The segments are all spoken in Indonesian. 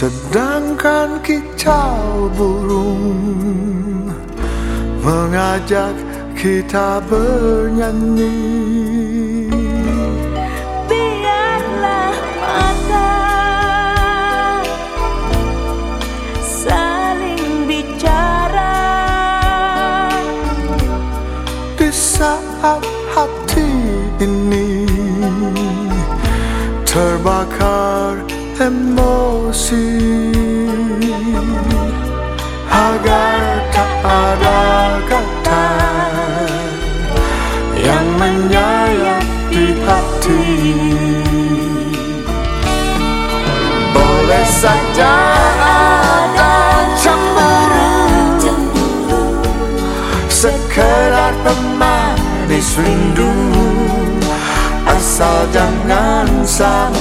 Sedangkan kicau burung Mengajak kita bernyanyi. Saat hati ini terbakar emosi. Agar tak ada kata yang menyayat di hati. Boleh saja ada cemburu. Sekedar pemanis rindu. Asal jangan sampai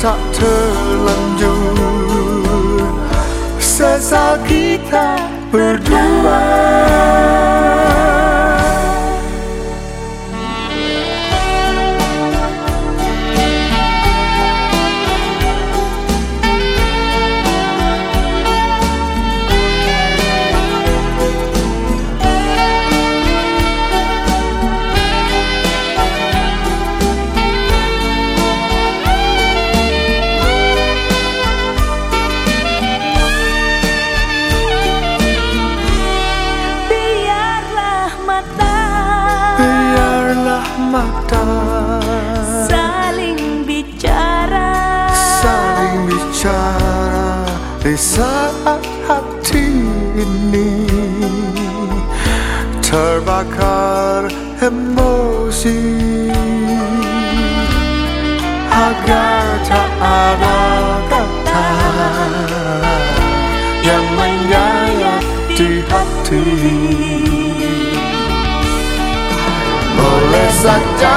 tak terlanjur. Sesal kita berdua Di saat hati ini Terbakar emosi. Agar tak ada kata Yang menyayat di hati. Boleh saja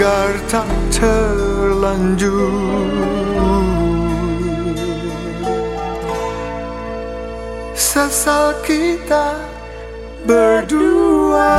agar tak terlanjur sesal kita berdua.